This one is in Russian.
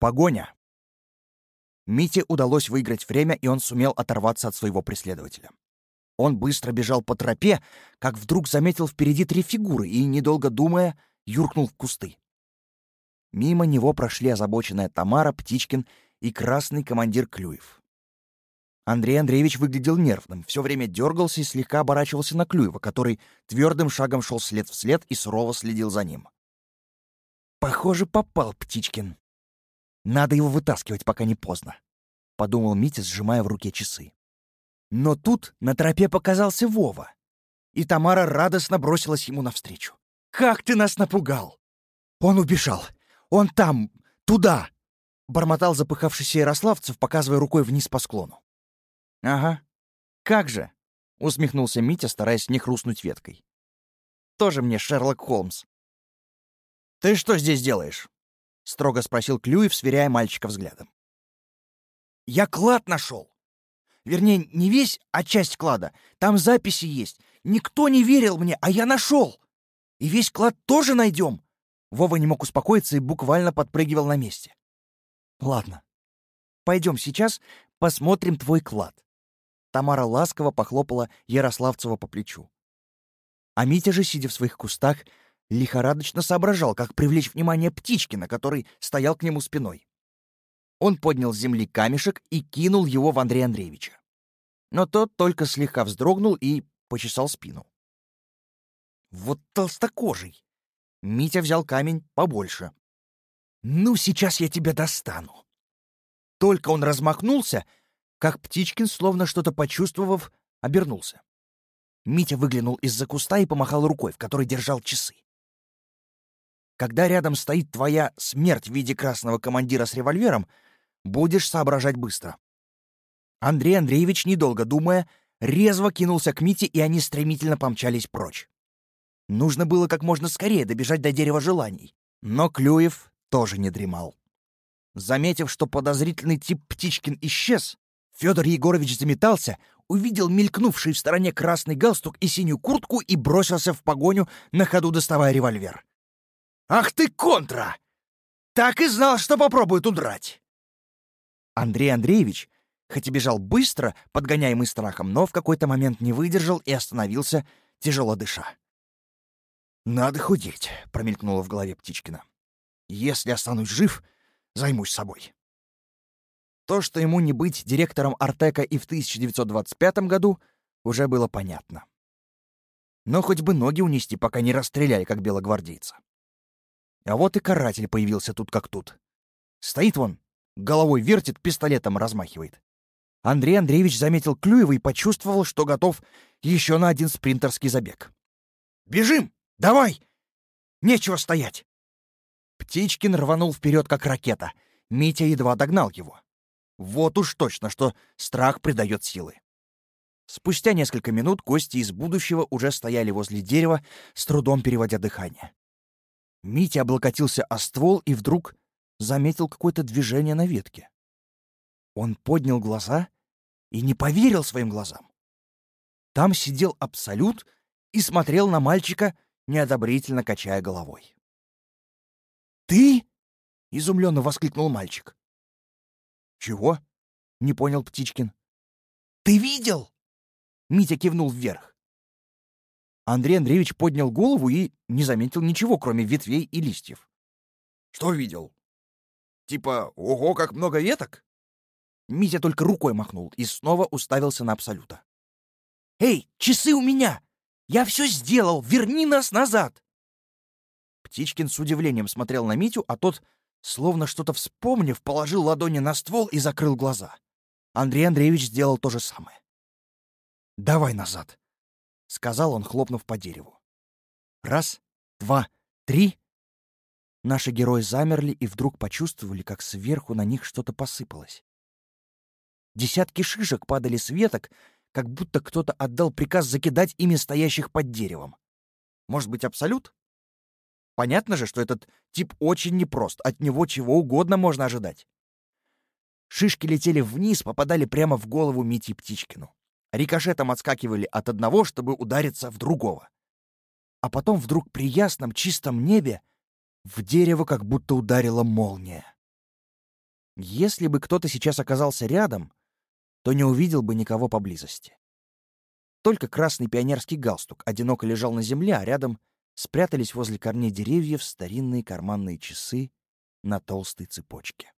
Погоня. Мите удалось выиграть время, и он сумел оторваться от своего преследователя. Он быстро бежал по тропе, как вдруг заметил впереди три фигуры и, недолго думая, юркнул в кусты. Мимо него прошли озабоченная Тамара, Птичкин и красный командир Клюев. Андрей Андреевич выглядел нервным, все время дергался и слегка оборачивался на Клюева, который твердым шагом шел след в след и сурово следил за ним. «Похоже, попал Птичкин. Надо его вытаскивать, пока не поздно», — подумал Митя, сжимая в руке часы. Но тут на тропе показался Вова, и Тамара радостно бросилась ему навстречу. «Как ты нас напугал!» «Он убежал! Он там! Туда!» — бормотал запыхавшийся Ярославцев, показывая рукой вниз по склону. «Ага. Как же!» — усмехнулся Митя, стараясь не хрустнуть веткой. «Тоже мне Шерлок Холмс». «Ты что здесь делаешь?» — строго спросил Клюев, сверяя мальчика взглядом. «Я клад нашел. Вернее, не весь, а часть клада. Там записи есть. Никто не верил мне, а я нашел. И весь клад тоже найдем. Вова не мог успокоиться и буквально подпрыгивал на месте. Ладно. Пойдем сейчас посмотрим твой клад. Тамара ласково похлопала Ярославцева по плечу. А Митя же, сидя в своих кустах, лихорадочно соображал, как привлечь внимание Птичкина, который стоял к нему спиной. Он поднял с земли камешек и кинул его в Андрея Андреевича. Но тот только слегка вздрогнул и почесал спину. «Вот толстокожий!» Митя взял камень побольше. «Ну, сейчас я тебя достану!» Только он размахнулся, как Птичкин, словно что-то почувствовав, обернулся. Митя выглянул из-за куста и помахал рукой, в которой держал часы. Когда рядом стоит твоя смерть в виде красного командира с револьвером, будешь соображать быстро. Андрей Андреевич, недолго думая, резво кинулся к Мите, и они стремительно помчались прочь. Нужно было как можно скорее добежать до дерева желаний. Но Клюев тоже не дремал. Заметив, что подозрительный тип Птичкин исчез, Федор Егорович заметался, увидел мелькнувший в стороне красный галстук и синюю куртку и бросился в погоню, на ходу доставая револьвер. «Ах ты, контра! Так и знал, что попробует удрать!» Андрей Андреевич, хоть и бежал быстро, подгоняемый страхом, но в какой-то момент не выдержал и остановился, тяжело дыша. «Надо худеть», — промелькнуло в голове Птичкина. «Если останусь жив, займусь собой». То, что ему не быть директором Артека и в 1925 году, уже было понятно. Но хоть бы ноги унести, пока не расстреляли, как белогвардейца. А вот и каратель появился тут как тут. Стоит вон, головой вертит, пистолетом размахивает. Андрей Андреевич заметил Клюева и почувствовал, что готов еще на один спринтерский забег. «Бежим! Давай! Нечего стоять!» Птичкин рванул вперед, как ракета. Митя едва догнал его. Вот уж точно, что страх придает силы. Спустя несколько минут гости из будущего уже стояли возле дерева, с трудом переводя дыхание. Митя облокотился о ствол и вдруг заметил какое-то движение на ветке. Он поднял глаза и не поверил своим глазам. Там сидел Абсолют и смотрел на мальчика, неодобрительно качая головой. «Ты?» — изумленно воскликнул мальчик. «Чего?» — не понял Птичкин. «Ты видел?» — Митя кивнул вверх. Андрей Андреевич поднял голову и не заметил ничего, кроме ветвей и листьев. «Что видел?» Типа, ого, как много веток? Митя только рукой махнул и снова уставился на Абсолюта. «Эй, часы у меня! Я все сделал! Верни нас назад!» Птичкин с удивлением смотрел на Митю, а тот, словно что-то вспомнив, положил ладони на ствол и закрыл глаза. Андрей Андреевич сделал то же самое. «Давай назад», — сказал он, хлопнув по дереву. «Раз, два, три...» Наши герои замерли и вдруг почувствовали, как сверху на них что-то посыпалось. Десятки шишек падали с веток, как будто кто-то отдал приказ закидать ими стоящих под деревом. Может быть, абсолют? Понятно же, что этот тип очень непрост, от него чего угодно можно ожидать. Шишки летели вниз, попадали прямо в голову Мити Птичкину. Рикошетом отскакивали от одного, чтобы удариться в другого. А потом вдруг при ясном чистом небе в дерево как будто ударила молния. Если бы кто-то сейчас оказался рядом, то не увидел бы никого поблизости. Только красный пионерский галстук одиноко лежал на земле, а рядом спрятались возле корней деревьев старинные карманные часы на толстой цепочке.